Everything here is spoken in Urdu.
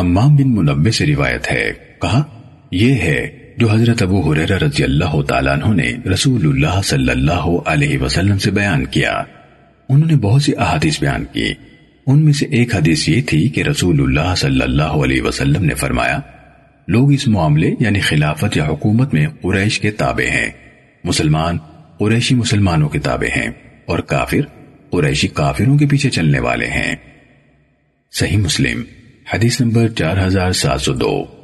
حمام بن منبع سے روایت ہے۔ کہا، یہ ہے جو حضرت ابو حریرہ رضی اللہ تعالیٰ عنہ نے رسول اللہ صلی اللہ علیہ وسلم سے بیان کیا۔ انہوں نے بہت سی احادیث بیان کی۔ ان میں سے ایک حدیث یہ تھی کہ رسول اللہ صلی اللہ علیہ وسلم نے فرمایا، لوگ اس معاملے یعنی خلافت یا حکومت میں قریش کے تابع ہیں۔ مسلمان قریشی مسلمانوں کے تابع ہیں اور کافر قریشی کافروں کے پیچھے چلنے والے ہیں۔ صحیح مسلم۔ حدیث نمبر چار ہزار سات سو دو۔